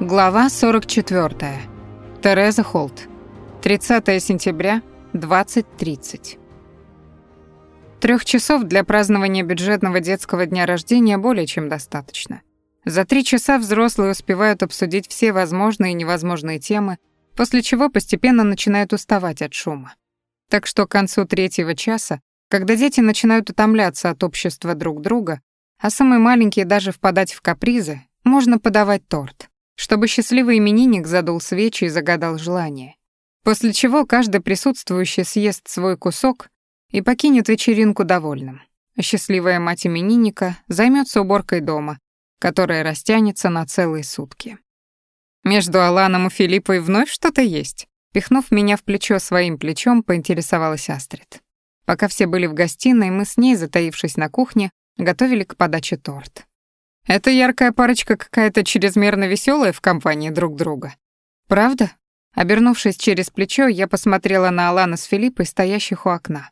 Глава 44. Тереза Холт. 30 сентября, 20.30. Трех часов для празднования бюджетного детского дня рождения более чем достаточно. За три часа взрослые успевают обсудить все возможные и невозможные темы, после чего постепенно начинают уставать от шума. Так что к концу третьего часа, когда дети начинают утомляться от общества друг друга, а самые маленькие даже впадать в капризы, можно подавать торт чтобы счастливый именинник задул свечи и загадал желание. После чего каждый присутствующий съест свой кусок и покинет вечеринку довольным. А счастливая мать именинника займется уборкой дома, которая растянется на целые сутки. Между Аланом и Филиппой вновь что-то есть. Пихнув меня в плечо своим плечом, поинтересовалась Астрид. Пока все были в гостиной, мы с ней, затаившись на кухне, готовили к подаче торт. Эта яркая парочка какая-то чрезмерно веселая в компании друг друга. Правда? Обернувшись через плечо, я посмотрела на Алана с Филиппой, стоящих у окна.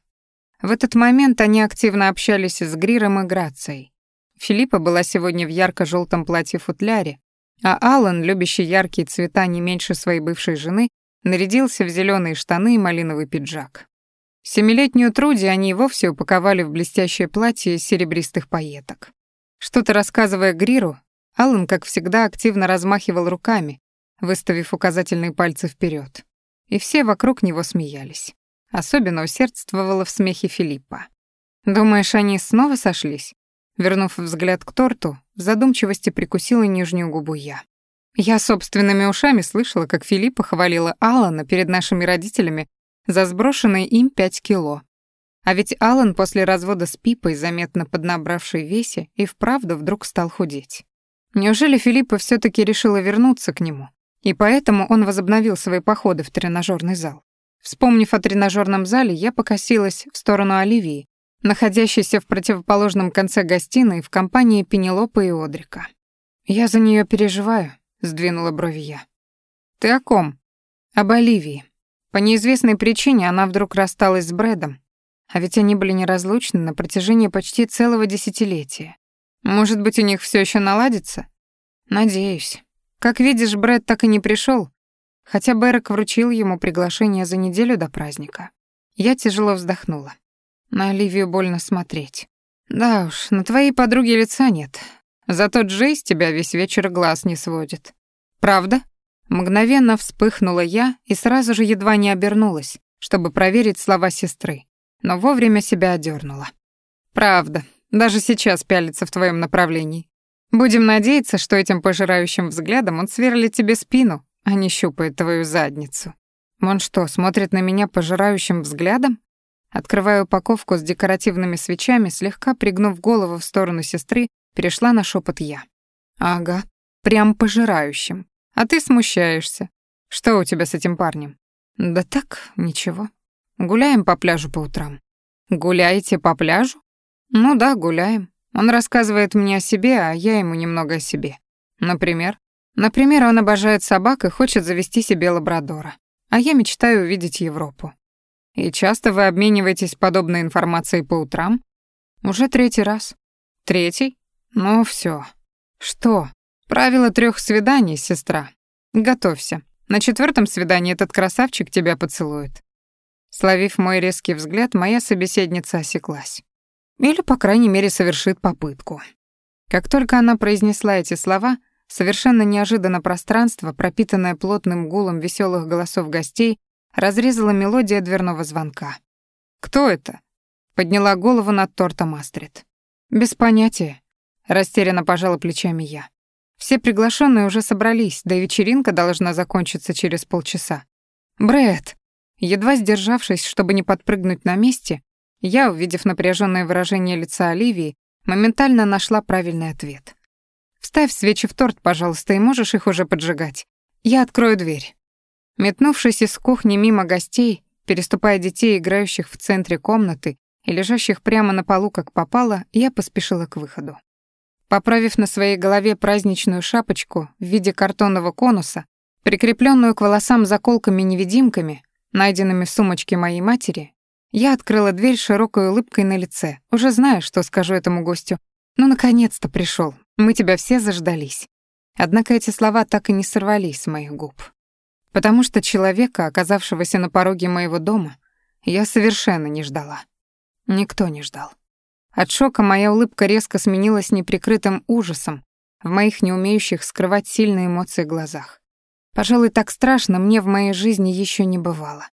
В этот момент они активно общались с Гриром и Грацией. Филиппа была сегодня в ярко желтом платье-футляре, а Алан, любящий яркие цвета не меньше своей бывшей жены, нарядился в зеленые штаны и малиновый пиджак. Семилетнюю Труди они и вовсе упаковали в блестящее платье из серебристых пайеток. Что-то рассказывая Гриру, Аллан, как всегда, активно размахивал руками, выставив указательные пальцы вперед. И все вокруг него смеялись. Особенно усердствовала в смехе Филиппа. «Думаешь, они снова сошлись?» Вернув взгляд к торту, в задумчивости прикусила нижнюю губу я. Я собственными ушами слышала, как Филиппа хвалила Алана перед нашими родителями за сброшенные им пять кило, а ведь Алан после развода с Пипой, заметно поднабравший весе, и вправду вдруг стал худеть. Неужели Филиппа все таки решила вернуться к нему? И поэтому он возобновил свои походы в тренажерный зал. Вспомнив о тренажерном зале, я покосилась в сторону Оливии, находящейся в противоположном конце гостиной в компании Пенелопы и Одрика. «Я за нее переживаю», — сдвинула брови я. «Ты о ком?» «Об Оливии. По неизвестной причине она вдруг рассталась с Брэдом, а ведь они были неразлучны на протяжении почти целого десятилетия. Может быть, у них все еще наладится? Надеюсь. Как видишь, Брэд так и не пришел, хотя Берек вручил ему приглашение за неделю до праздника. Я тяжело вздохнула. На Оливию больно смотреть. Да уж, на твоей подруге лица нет. Зато Джей с тебя весь вечер глаз не сводит. Правда? Мгновенно вспыхнула я и сразу же едва не обернулась, чтобы проверить слова сестры но вовремя себя одернула. «Правда, даже сейчас пялится в твоем направлении. Будем надеяться, что этим пожирающим взглядом он сверлит тебе спину, а не щупает твою задницу. Он что, смотрит на меня пожирающим взглядом? Открываю упаковку с декоративными свечами, слегка пригнув голову в сторону сестры, перешла на шепот я. Ага, прям пожирающим. А ты смущаешься. Что у тебя с этим парнем? Да так, ничего. Гуляем по пляжу по утрам. Гуляете по пляжу? Ну да, гуляем. Он рассказывает мне о себе, а я ему немного о себе. Например? Например, он обожает собак и хочет завести себе лабрадора. А я мечтаю увидеть Европу. И часто вы обмениваетесь подобной информацией по утрам? Уже третий раз. Третий? Ну все. Что? Правило трех свиданий, сестра. Готовься. На четвертом свидании этот красавчик тебя поцелует. Словив мой резкий взгляд, моя собеседница осеклась. Или, по крайней мере, совершит попытку. Как только она произнесла эти слова, совершенно неожиданно пространство, пропитанное плотным гулом веселых голосов гостей, разрезала мелодия дверного звонка. «Кто это?» — подняла голову над тортом Астрид. «Без понятия», — растерянно пожала плечами я. «Все приглашенные уже собрались, да и вечеринка должна закончиться через полчаса». «Брэд!» Едва сдержавшись, чтобы не подпрыгнуть на месте, я, увидев напряженное выражение лица Оливии, моментально нашла правильный ответ. «Вставь свечи в торт, пожалуйста, и можешь их уже поджигать. Я открою дверь». Метнувшись из кухни мимо гостей, переступая детей, играющих в центре комнаты и лежащих прямо на полу, как попало, я поспешила к выходу. Поправив на своей голове праздничную шапочку в виде картонного конуса, прикрепленную к волосам заколками-невидимками, найденными в сумочке моей матери, я открыла дверь широкой улыбкой на лице, уже зная, что скажу этому гостю. «Ну, наконец-то пришел. Мы тебя все заждались». Однако эти слова так и не сорвались с моих губ. Потому что человека, оказавшегося на пороге моего дома, я совершенно не ждала. Никто не ждал. От шока моя улыбка резко сменилась неприкрытым ужасом в моих не умеющих скрывать сильные эмоции глазах. Пожалуй, так страшно мне в моей жизни еще не бывало.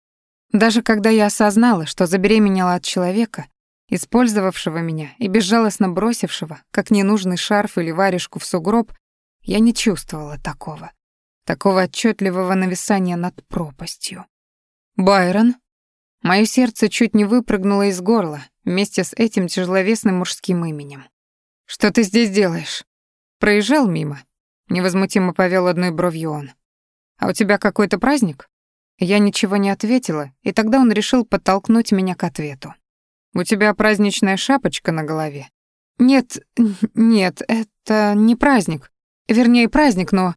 Даже когда я осознала, что забеременела от человека, использовавшего меня и безжалостно бросившего, как ненужный шарф или варежку в сугроб, я не чувствовала такого. Такого отчетливого нависания над пропастью. «Байрон?» Моё сердце чуть не выпрыгнуло из горла вместе с этим тяжеловесным мужским именем. «Что ты здесь делаешь?» «Проезжал мимо», — невозмутимо повел одной бровью он. «А у тебя какой-то праздник?» Я ничего не ответила, и тогда он решил подтолкнуть меня к ответу. «У тебя праздничная шапочка на голове?» «Нет, нет, это не праздник. Вернее, праздник, но...»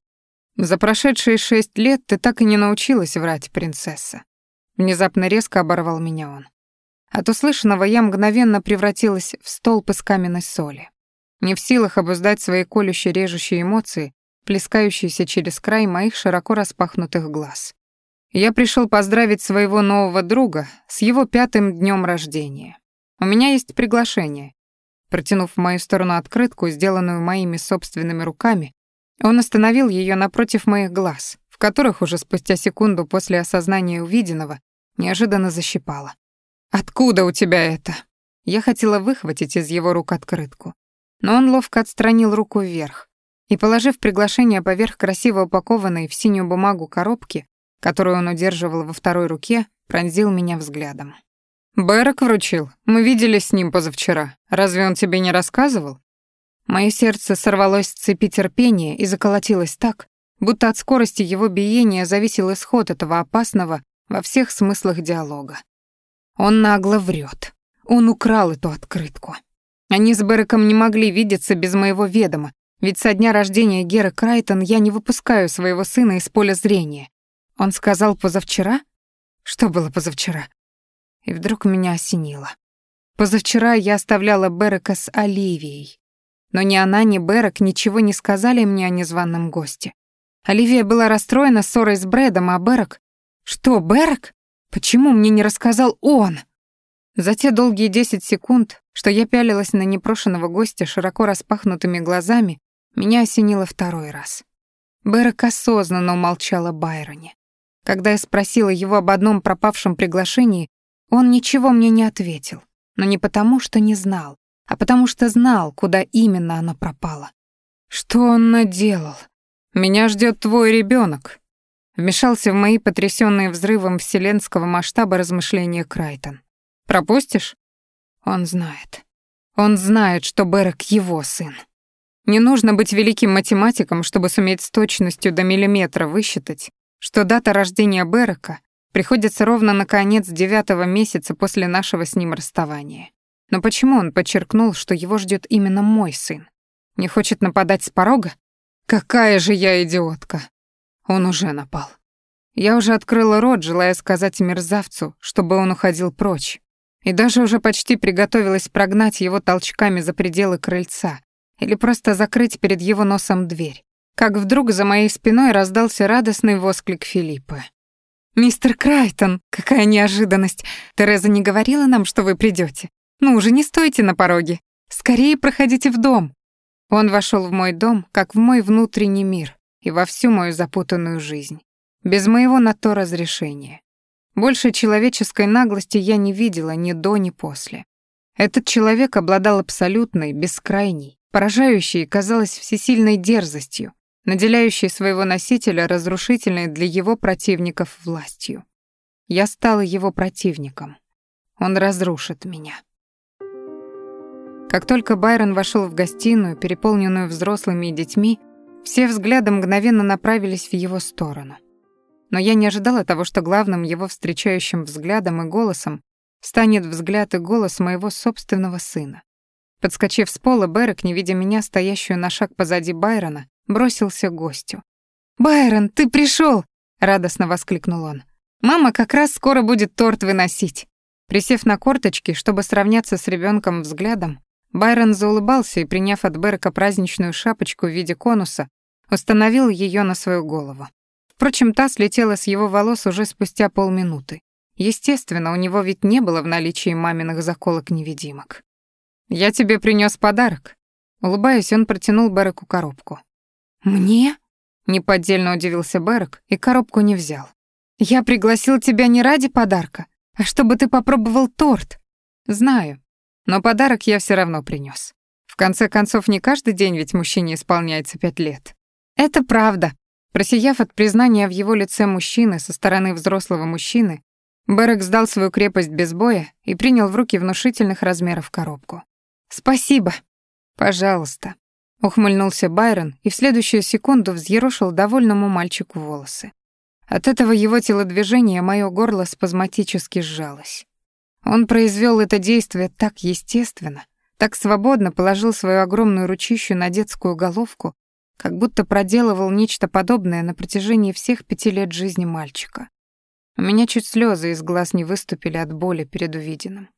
«За прошедшие шесть лет ты так и не научилась врать, принцесса». Внезапно резко оборвал меня он. От услышанного я мгновенно превратилась в столб из каменной соли. Не в силах обуздать свои колющие режущие эмоции, плескающиеся через край моих широко распахнутых глаз. Я пришел поздравить своего нового друга с его пятым днем рождения. У меня есть приглашение. Протянув в мою сторону открытку, сделанную моими собственными руками, он остановил ее напротив моих глаз, в которых уже спустя секунду после осознания увиденного неожиданно защипало. «Откуда у тебя это?» Я хотела выхватить из его рук открытку, но он ловко отстранил руку вверх и, положив приглашение поверх красиво упакованной в синюю бумагу коробки, которую он удерживал во второй руке, пронзил меня взглядом. «Бэрок вручил. Мы виделись с ним позавчера. Разве он тебе не рассказывал?» Мое сердце сорвалось с цепи терпения и заколотилось так, будто от скорости его биения зависел исход этого опасного во всех смыслах диалога. Он нагло врет. Он украл эту открытку. Они с Береком не могли видеться без моего ведома, ведь со дня рождения Геры Крайтон я не выпускаю своего сына из поля зрения. Он сказал позавчера? Что было позавчера? И вдруг меня осенило. Позавчера я оставляла Берека с Оливией. Но ни она, ни Берек ничего не сказали мне о незваном госте. Оливия была расстроена ссорой с Брэдом, а Берек... Что, Берек? Почему мне не рассказал он? За те долгие десять секунд, что я пялилась на непрошенного гостя широко распахнутыми глазами, меня осенило второй раз. Берек осознанно умолчал о Байроне. Когда я спросила его об одном пропавшем приглашении, он ничего мне не ответил. Но не потому, что не знал, а потому что знал, куда именно оно пропало. Что он наделал? Меня ждет твой ребенок. Вмешался в мои потрясенные взрывом вселенского масштаба размышления Крайтон. Пропустишь? Он знает. Он знает, что Берек его сын. Не нужно быть великим математиком, чтобы суметь с точностью до миллиметра высчитать, что дата рождения Берека приходится ровно на конец девятого месяца после нашего с ним расставания. Но почему он подчеркнул, что его ждет именно мой сын? Не хочет нападать с порога? Какая же я идиотка! Он уже напал. Я уже открыла рот, желая сказать мерзавцу, чтобы он уходил прочь, и даже уже почти приготовилась прогнать его толчками за пределы крыльца или просто закрыть перед его носом дверь, как вдруг за моей спиной раздался радостный восклик Филиппа. «Мистер Крайтон, какая неожиданность! Тереза не говорила нам, что вы придете. Ну уже не стойте на пороге. Скорее проходите в дом». Он вошел в мой дом, как в мой внутренний мир и во всю мою запутанную жизнь. Без моего на то разрешения. Больше человеческой наглости я не видела ни до, ни после. Этот человек обладал абсолютной, бескрайней, поражающей, казалось, всесильной дерзостью, наделяющей своего носителя разрушительной для его противников властью. Я стала его противником. Он разрушит меня. Как только Байрон вошел в гостиную, переполненную взрослыми и детьми, все взгляды мгновенно направились в его сторону. Но я не ожидала того, что главным его встречающим взглядом и голосом станет взгляд и голос моего собственного сына. Подскочив с пола, Берек, не видя меня, стоящую на шаг позади Байрона, бросился к гостю. «Байрон, ты пришел! радостно воскликнул он. «Мама как раз скоро будет торт выносить». Присев на корточки, чтобы сравняться с ребенком взглядом, Байрон заулыбался и, приняв от Берка праздничную шапочку в виде конуса, установил ее на свою голову. Впрочем, та слетела с его волос уже спустя полминуты. Естественно, у него ведь не было в наличии маминых заколок-невидимок. «Я тебе принес подарок». Улыбаясь, он протянул Береку коробку. «Мне?» — неподдельно удивился Берек и коробку не взял. «Я пригласил тебя не ради подарка, а чтобы ты попробовал торт». «Знаю, но подарок я все равно принес. В конце концов, не каждый день ведь мужчине исполняется пять лет». «Это правда». Просияв от признания в его лице мужчины со стороны взрослого мужчины, Берек сдал свою крепость без боя и принял в руки внушительных размеров коробку. «Спасибо». «Пожалуйста», — ухмыльнулся Байрон и в следующую секунду взъерошил довольному мальчику волосы. От этого его телодвижения мое горло спазматически сжалось. Он произвел это действие так естественно, так свободно положил свою огромную ручищу на детскую головку, как будто проделывал нечто подобное на протяжении всех пяти лет жизни мальчика. У меня чуть слезы из глаз не выступили от боли перед увиденным.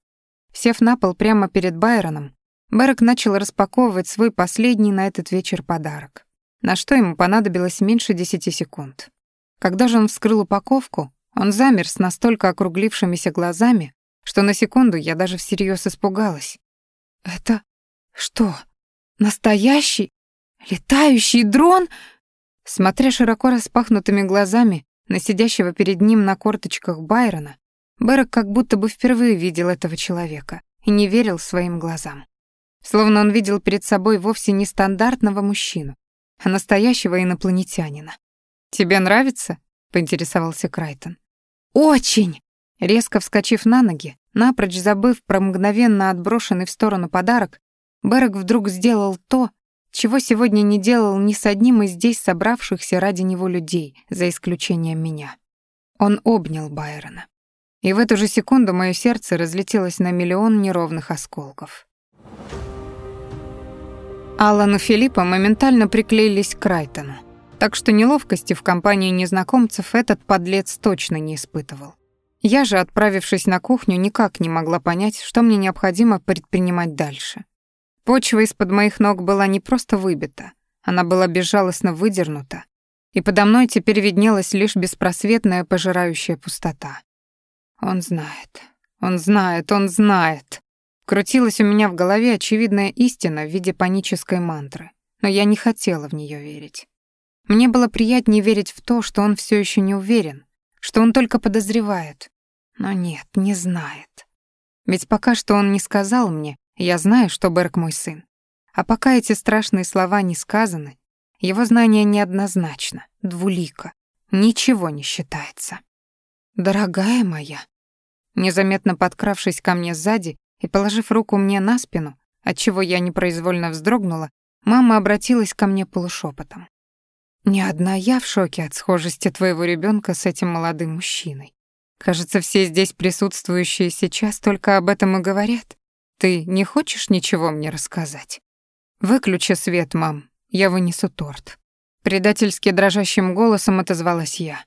Сев на пол прямо перед Байроном, Берек начал распаковывать свой последний на этот вечер подарок, на что ему понадобилось меньше десяти секунд. Когда же он вскрыл упаковку, он замер с настолько округлившимися глазами, что на секунду я даже всерьез испугалась. «Это что, настоящий летающий дрон?» Смотря широко распахнутыми глазами на сидящего перед ним на корточках Байрона, Берек как будто бы впервые видел этого человека и не верил своим глазам. Словно он видел перед собой вовсе не стандартного мужчину, а настоящего инопланетянина. «Тебе нравится?» — поинтересовался Крайтон. «Очень!» Резко вскочив на ноги, напрочь забыв про мгновенно отброшенный в сторону подарок, Берек вдруг сделал то, чего сегодня не делал ни с одним из здесь собравшихся ради него людей, за исключением меня. Он обнял Байрона. И в эту же секунду мое сердце разлетелось на миллион неровных осколков. Аллан и Филиппа моментально приклеились к Крайтону, так что неловкости в компании незнакомцев этот подлец точно не испытывал. Я же, отправившись на кухню, никак не могла понять, что мне необходимо предпринимать дальше. Почва из-под моих ног была не просто выбита, она была безжалостно выдернута, и подо мной теперь виднелась лишь беспросветная пожирающая пустота. Он знает, он знает, он знает. Крутилась у меня в голове очевидная истина в виде панической мантры, но я не хотела в нее верить. Мне было приятнее верить в то, что он все еще не уверен, что он только подозревает. Но нет, не знает. Ведь пока что он не сказал мне, я знаю, что Берг мой сын. А пока эти страшные слова не сказаны, его знание неоднозначно, двулико, ничего не считается. «Дорогая моя», незаметно подкравшись ко мне сзади, и, положив руку мне на спину, отчего я непроизвольно вздрогнула, мама обратилась ко мне полушепотом. «Не одна я в шоке от схожести твоего ребенка с этим молодым мужчиной. Кажется, все здесь присутствующие сейчас только об этом и говорят. Ты не хочешь ничего мне рассказать? Выключи свет, мам, я вынесу торт». Предательски дрожащим голосом отозвалась я.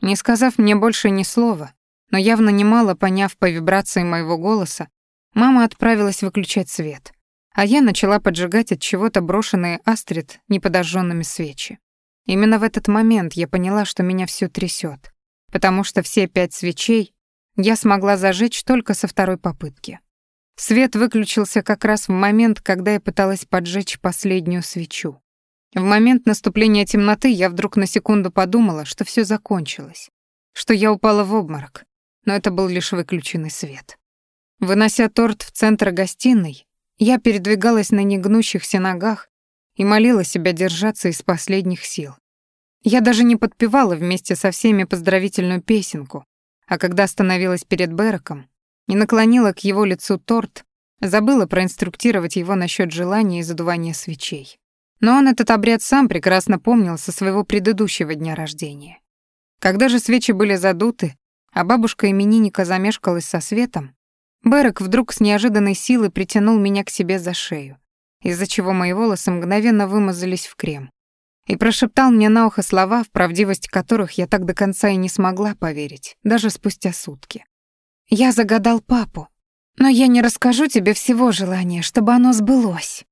Не сказав мне больше ни слова, но явно немало поняв по вибрации моего голоса, Мама отправилась выключать свет, а я начала поджигать от чего-то брошенные Астрид неподожженными свечи. Именно в этот момент я поняла, что меня всё трясёт, потому что все пять свечей я смогла зажечь только со второй попытки. Свет выключился как раз в момент, когда я пыталась поджечь последнюю свечу. В момент наступления темноты я вдруг на секунду подумала, что всё закончилось, что я упала в обморок, но это был лишь выключенный свет. Вынося торт в центр гостиной, я передвигалась на негнущихся ногах и молила себя держаться из последних сил. Я даже не подпевала вместе со всеми поздравительную песенку, а когда остановилась перед Бераком и наклонила к его лицу торт, забыла проинструктировать его насчет желания и задувания свечей. Но он этот обряд сам прекрасно помнил со своего предыдущего дня рождения. Когда же свечи были задуты, а бабушка именинника замешкалась со светом, Берек вдруг с неожиданной силой притянул меня к себе за шею, из-за чего мои волосы мгновенно вымазались в крем, и прошептал мне на ухо слова, в правдивость которых я так до конца и не смогла поверить, даже спустя сутки. «Я загадал папу, но я не расскажу тебе всего желания, чтобы оно сбылось».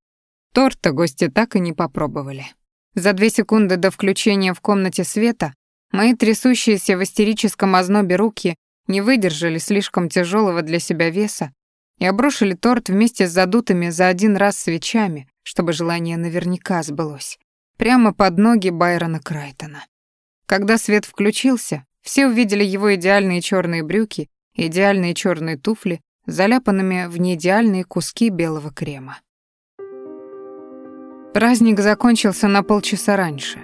Торта гости так и не попробовали. За две секунды до включения в комнате света мои трясущиеся в истерическом ознобе руки не выдержали слишком тяжелого для себя веса и обрушили торт вместе с задутыми за один раз свечами, чтобы желание наверняка сбылось, прямо под ноги Байрона Крайтона. Когда свет включился, все увидели его идеальные черные брюки идеальные черные туфли, заляпанными в неидеальные куски белого крема. Праздник закончился на полчаса раньше.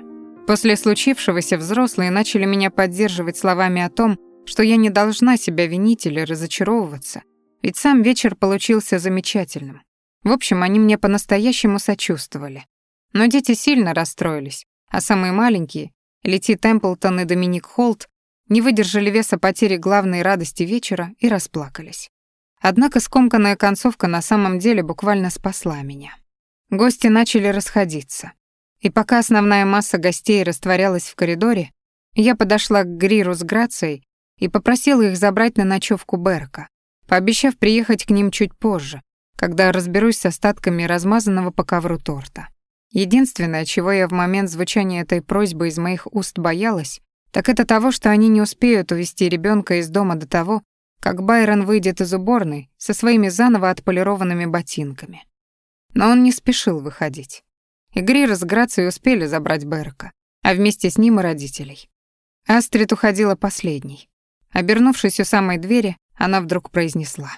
После случившегося взрослые начали меня поддерживать словами о том, что я не должна себя винить или разочаровываться, ведь сам вечер получился замечательным. В общем, они мне по-настоящему сочувствовали. Но дети сильно расстроились, а самые маленькие, Лети Темплтон и Доминик Холт, не выдержали веса потери главной радости вечера и расплакались. Однако скомканная концовка на самом деле буквально спасла меня. Гости начали расходиться. И пока основная масса гостей растворялась в коридоре, я подошла к Гриру с Грацией и попросила их забрать на ночевку Берка, пообещав приехать к ним чуть позже, когда разберусь с остатками размазанного по ковру торта. Единственное, чего я в момент звучания этой просьбы из моих уст боялась, так это того, что они не успеют увести ребенка из дома до того, как Байрон выйдет из уборной со своими заново отполированными ботинками. Но он не спешил выходить. И Грир с Грацией успели забрать Берка, а вместе с ним и родителей. Астрид уходила последней. Обернувшись у самой двери, она вдруг произнесла.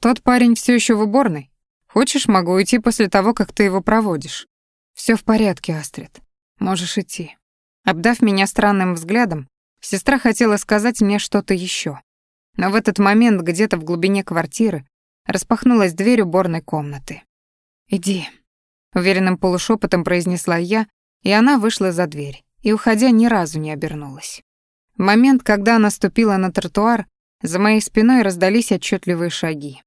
«Тот парень все еще в уборной. Хочешь, могу уйти после того, как ты его проводишь?» Все в порядке, Астрид. Можешь идти». Обдав меня странным взглядом, сестра хотела сказать мне что-то еще. Но в этот момент где-то в глубине квартиры распахнулась дверь уборной комнаты. «Иди», — уверенным полушепотом произнесла я, и она вышла за дверь, и, уходя, ни разу не обернулась. Момент, когда она ступила на тротуар, за моей спиной раздались отчетливые шаги.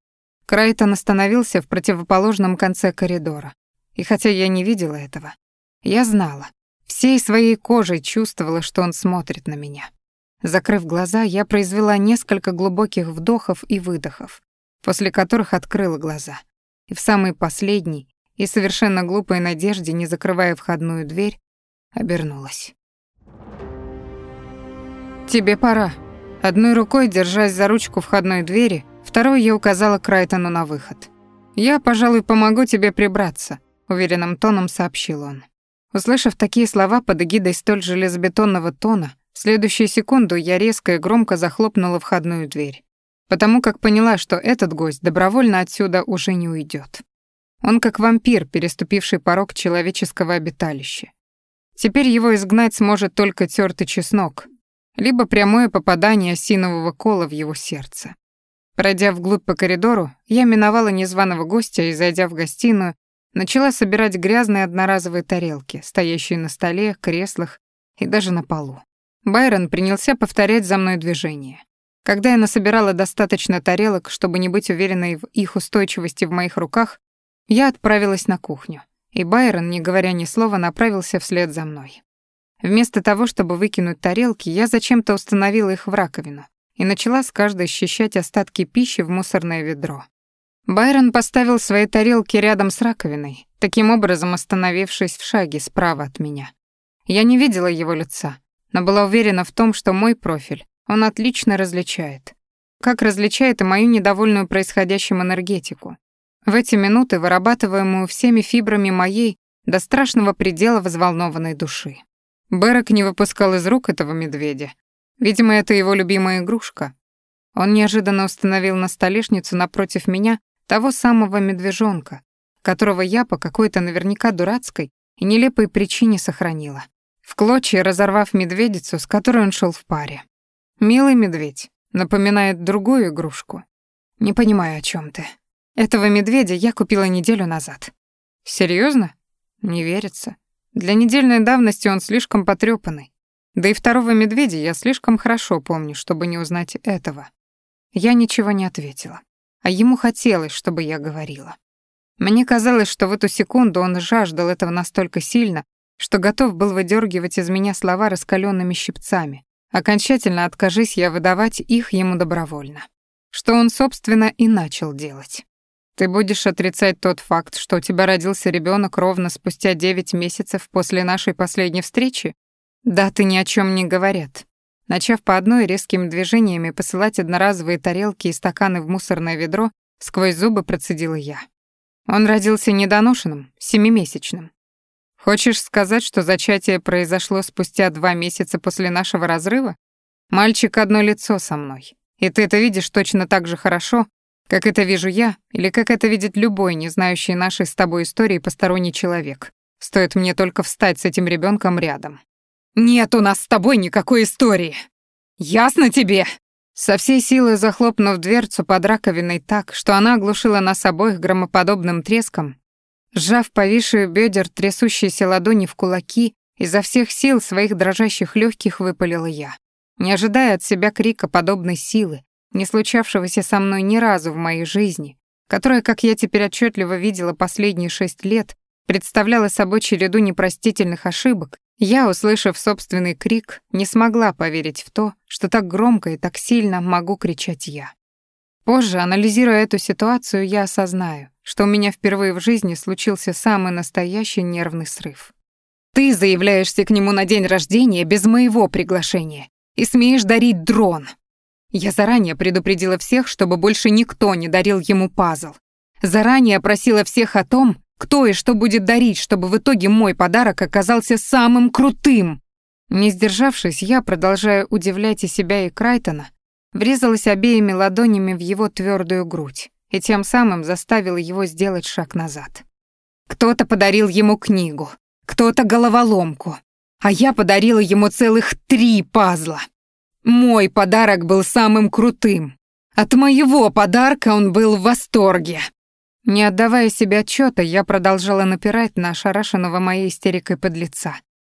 Крайтон остановился в противоположном конце коридора. И хотя я не видела этого, я знала, всей своей кожей чувствовала, что он смотрит на меня. Закрыв глаза, я произвела несколько глубоких вдохов и выдохов, после которых открыла глаза. И в самой последней и совершенно глупой надежде, не закрывая входную дверь, обернулась. «Тебе пора». Одной рукой, держась за ручку входной двери, второй я указала Крайтону на выход. «Я, пожалуй, помогу тебе прибраться», уверенным тоном сообщил он. Услышав такие слова под эгидой столь железобетонного тона, в следующую секунду я резко и громко захлопнула входную дверь, потому как поняла, что этот гость добровольно отсюда уже не уйдет. Он как вампир, переступивший порог человеческого обиталища. Теперь его изгнать сможет только тёртый чеснок, либо прямое попадание осинового кола в его сердце. Пройдя вглубь по коридору, я миновала незваного гостя и, зайдя в гостиную, Начала собирать грязные одноразовые тарелки, стоящие на столе, креслах и даже на полу. Байрон принялся повторять за мной движение. Когда я насобирала достаточно тарелок, чтобы не быть уверенной в их устойчивости в моих руках, я отправилась на кухню, и Байрон, не говоря ни слова, направился вслед за мной. Вместо того, чтобы выкинуть тарелки, я зачем-то установила их в раковину и начала с каждой счищать остатки пищи в мусорное ведро. Байрон поставил свои тарелки рядом с раковиной, таким образом остановившись в шаге справа от меня. Я не видела его лица, но была уверена в том, что мой профиль он отлично различает. Как различает и мою недовольную происходящим энергетику. В эти минуты вырабатываемую всеми фибрами моей до страшного предела взволнованной души. Берек не выпускал из рук этого медведя. Видимо, это его любимая игрушка. Он неожиданно установил на столешницу напротив меня того самого медвежонка, которого я по какой-то наверняка дурацкой и нелепой причине сохранила. В клочья разорвав медведицу, с которой он шел в паре. Милый медведь напоминает другую игрушку. Не понимаю, о чем ты. Этого медведя я купила неделю назад. Серьезно? Не верится. Для недельной давности он слишком потрепанный. Да и второго медведя я слишком хорошо помню, чтобы не узнать этого. Я ничего не ответила а ему хотелось, чтобы я говорила. Мне казалось, что в эту секунду он жаждал этого настолько сильно, что готов был выдергивать из меня слова раскаленными щипцами, окончательно откажись я выдавать их ему добровольно. Что он, собственно, и начал делать. Ты будешь отрицать тот факт, что у тебя родился ребенок ровно спустя девять месяцев после нашей последней встречи? Даты ни о чем не говорят. Начав по одной резкими движениями посылать одноразовые тарелки и стаканы в мусорное ведро, сквозь зубы процедила я. Он родился недоношенным, семимесячным. Хочешь сказать, что зачатие произошло спустя два месяца после нашего разрыва? Мальчик одно лицо со мной. И ты это видишь точно так же хорошо, как это вижу я, или как это видит любой, не знающий нашей с тобой истории посторонний человек. Стоит мне только встать с этим ребенком рядом. Нет у нас с тобой никакой истории. Ясно тебе? Со всей силы захлопнув дверцу под раковиной так, что она оглушила нас обоих громоподобным треском, сжав повисшую бедер трясущиеся ладони в кулаки, изо всех сил своих дрожащих легких выпалила я. Не ожидая от себя крика подобной силы, не случавшегося со мной ни разу в моей жизни, которая, как я теперь отчетливо видела последние шесть лет, представляла собой череду непростительных ошибок, я, услышав собственный крик, не смогла поверить в то, что так громко и так сильно могу кричать я. Позже, анализируя эту ситуацию, я осознаю, что у меня впервые в жизни случился самый настоящий нервный срыв. Ты заявляешься к нему на день рождения без моего приглашения и смеешь дарить дрон. Я заранее предупредила всех, чтобы больше никто не дарил ему пазл. Заранее просила всех о том, кто и что будет дарить, чтобы в итоге мой подарок оказался самым крутым? Не сдержавшись, я, продолжая удивлять и себя, и Крайтона, врезалась обеими ладонями в его твердую грудь и тем самым заставила его сделать шаг назад. Кто-то подарил ему книгу, кто-то головоломку, а я подарила ему целых три пазла. Мой подарок был самым крутым. От моего подарка он был в восторге. Не отдавая себе отчета, я продолжала напирать на ошарашенного моей истерикой подлеца.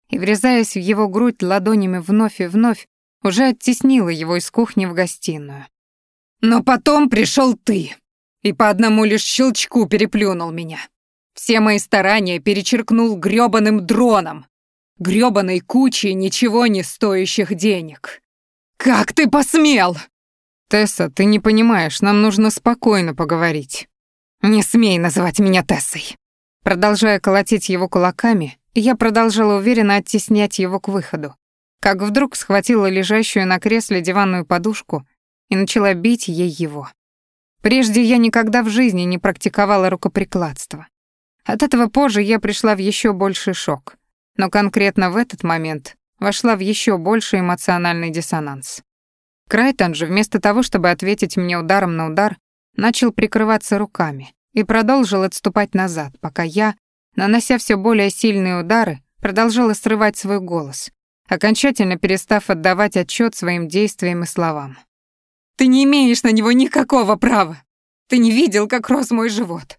И, врезаясь в его грудь ладонями вновь и вновь, уже оттеснила его из кухни в гостиную. Но потом пришел ты, и по одному лишь щелчку переплюнул меня. Все мои старания перечеркнул грёбаным дроном, грёбаной кучей ничего не стоящих денег. Как ты посмел? Тесса, ты не понимаешь, нам нужно спокойно поговорить. «Не смей называть меня Тессой!» Продолжая колотить его кулаками, я продолжала уверенно оттеснять его к выходу, как вдруг схватила лежащую на кресле диванную подушку и начала бить ей его. Прежде я никогда в жизни не практиковала рукоприкладство. От этого позже я пришла в еще больший шок, но конкретно в этот момент вошла в еще больший эмоциональный диссонанс. Крайтон же, вместо того, чтобы ответить мне ударом на удар, начал прикрываться руками и продолжил отступать назад, пока я, нанося все более сильные удары, продолжала срывать свой голос, окончательно перестав отдавать отчет своим действиям и словам. «Ты не имеешь на него никакого права! Ты не видел, как рос мой живот!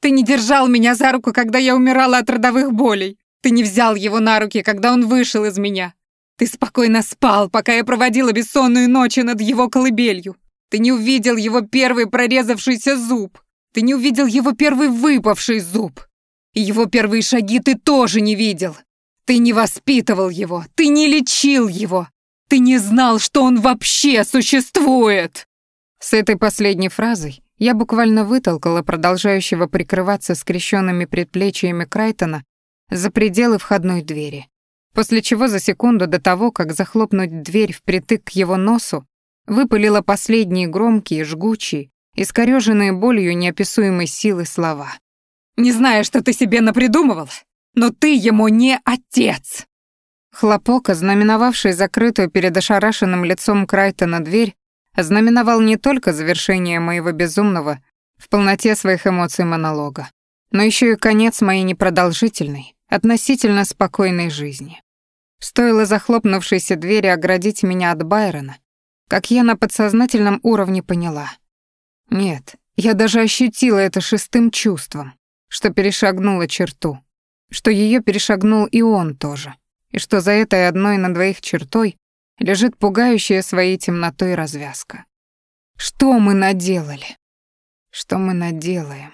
Ты не держал меня за руку, когда я умирала от родовых болей! Ты не взял его на руки, когда он вышел из меня! Ты спокойно спал, пока я проводила бессонную ночь над его колыбелью! Ты не увидел его первый прорезавшийся зуб. Ты не увидел его первый выпавший зуб. И его первые шаги ты тоже не видел. Ты не воспитывал его, ты не лечил его. Ты не знал, что он вообще существует. С этой последней фразой я буквально вытолкала продолжающего прикрываться скрещенными предплечьями Крайтона за пределы входной двери. После чего за секунду до того, как захлопнуть дверь впритык к его носу, выпалила последние громкие, жгучие, искорёженные болью неописуемой силы слова. «Не знаю, что ты себе напридумывал, но ты ему не отец!» Хлопок, ознаменовавший закрытую перед ошарашенным лицом Крайтона дверь, ознаменовал не только завершение моего безумного в полноте своих эмоций монолога, но еще и конец моей непродолжительной, относительно спокойной жизни. Стоило захлопнувшейся двери оградить меня от Байрона, как я на подсознательном уровне поняла. Нет, я даже ощутила это шестым чувством, что перешагнула черту, что ее перешагнул и он тоже, и что за этой одной на двоих чертой лежит пугающая своей темнотой развязка. Что мы наделали? Что мы наделаем?